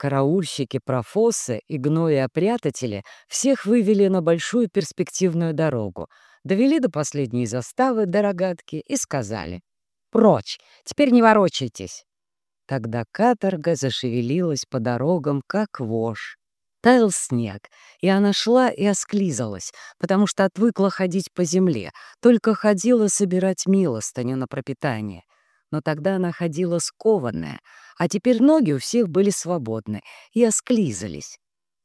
Караульщики, профосы и гнои-опрятатели всех вывели на большую перспективную дорогу, довели до последней заставы до рогатки и сказали «Прочь! Теперь не ворочайтесь!» Тогда каторга зашевелилась по дорогам, как вошь. Таял снег, и она шла и осклизалась, потому что отвыкла ходить по земле, только ходила собирать милостыню на пропитание. Но тогда она ходила скованная, а теперь ноги у всех были свободны и осклизались.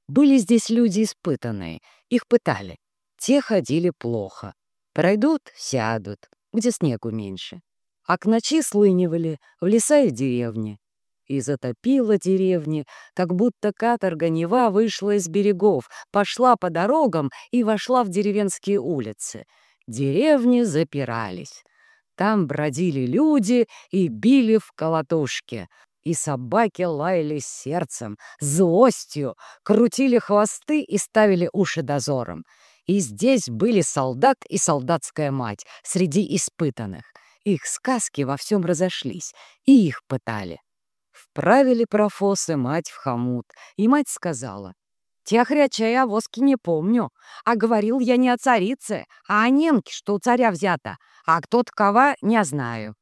Были здесь люди испытанные, их пытали. Те ходили плохо. Пройдут — сядут, где снегу меньше. А к ночи слынивали в леса и деревни. И затопила деревни, как будто каторга Нева вышла из берегов, пошла по дорогам и вошла в деревенские улицы. Деревни запирались. Там бродили люди и били в колотушки. И собаки лаяли сердцем, злостью, крутили хвосты и ставили уши дозором. И здесь были солдат и солдатская мать среди испытанных. Их сказки во всем разошлись, и их пытали. Вправили профосы мать в хомут, и мать сказала, «Тяхряча я воски не помню, а говорил я не о царице, а о немке, что у царя взято, а кто такова, не знаю».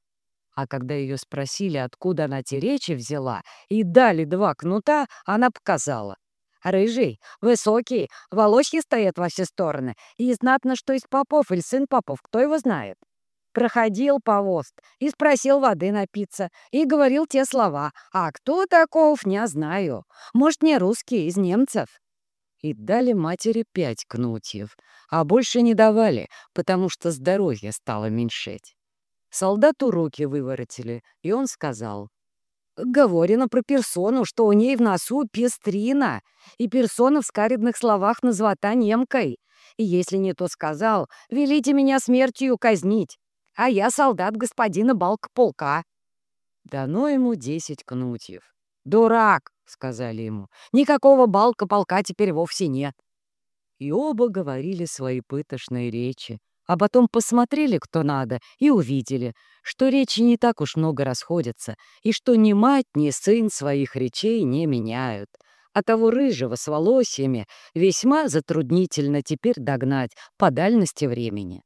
А когда ее спросили, откуда она те речи взяла, и дали два кнута, она показала. «Рыжий, высокий, волосьи стоят во все стороны, и знатно, что из попов или сын попов, кто его знает». Проходил повост и спросил воды напиться, и говорил те слова. «А кто таков, не знаю. Может, не русский, из немцев?» И дали матери пять кнутьев, а больше не давали, потому что здоровье стало меньшеть. Солдату руки выворотили, и он сказал, «Говорено про персону, что у ней в носу пестрина, и персона в скаридных словах назвата немкой. И если не то сказал, велите меня смертью казнить, а я солдат господина Балк-полка». Дано ему десять кнутьев. «Дурак!» — сказали ему. «Никакого Балка-полка теперь вовсе нет». И оба говорили свои пытошные речи, а потом посмотрели, кто надо, и увидели, что речи не так уж много расходятся, и что ни мать, ни сын своих речей не меняют. А того рыжего с волосьями весьма затруднительно теперь догнать по дальности времени.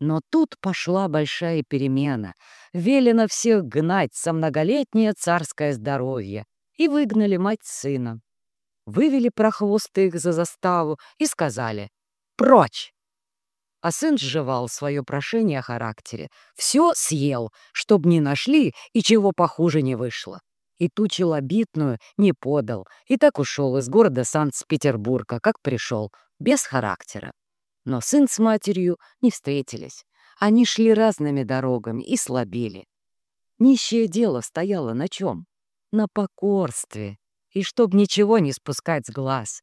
Но тут пошла большая перемена. Велено всех гнать со многолетнее царское здоровье. И выгнали мать сына. Вывели прохвосты их за заставу и сказали «Прочь!». А сын сживал свое прошение о характере. Все съел, чтоб не нашли и чего похуже не вышло. И ту челобитную не подал, и так ушел из города Санкт-Петербурга, как пришел, без характера. Но сын с матерью не встретились. Они шли разными дорогами и слабели. Нищее дело стояло на чем? На покорстве. И чтоб ничего не спускать с глаз.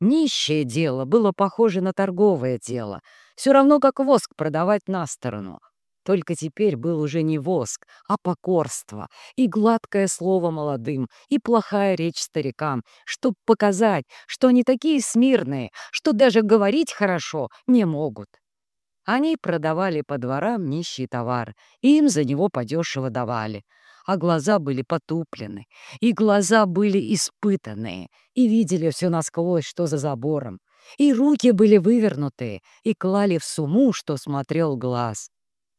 Нищее дело было похоже на торговое дело. Все равно, как воск продавать на сторону. Только теперь был уже не воск, а покорство, и гладкое слово молодым, и плохая речь старикам, чтоб показать, что они такие смирные, что даже говорить хорошо не могут. Они продавали по дворам нищий товар, и им за него подешево давали. А глаза были потуплены, и глаза были испытанные, и видели все насквозь, что за забором. И руки были вывернутые, и клали в суму, что смотрел глаз.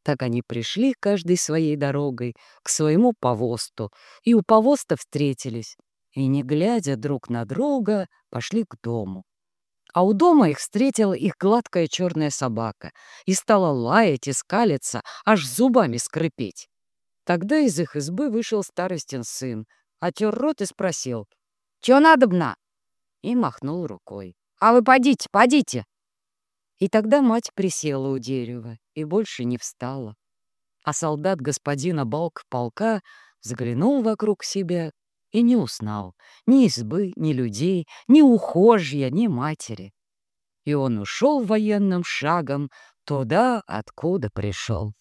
Так они пришли каждой своей дорогой к своему повосту, и у повоста встретились, и, не глядя друг на друга, пошли к дому. А у дома их встретила их гладкая черная собака и стала лаять и скалиться, аж зубами скрипеть. Тогда из их избы вышел старостин сын, отер рот и спросил, «Чё надобно?» И махнул рукой. «А вы подите, подите!» И тогда мать присела у дерева и больше не встала. А солдат господина Балк-полка заглянул вокруг себя и не узнал ни избы, ни людей, ни ухожья, ни матери. И он ушел военным шагом туда, откуда пришел.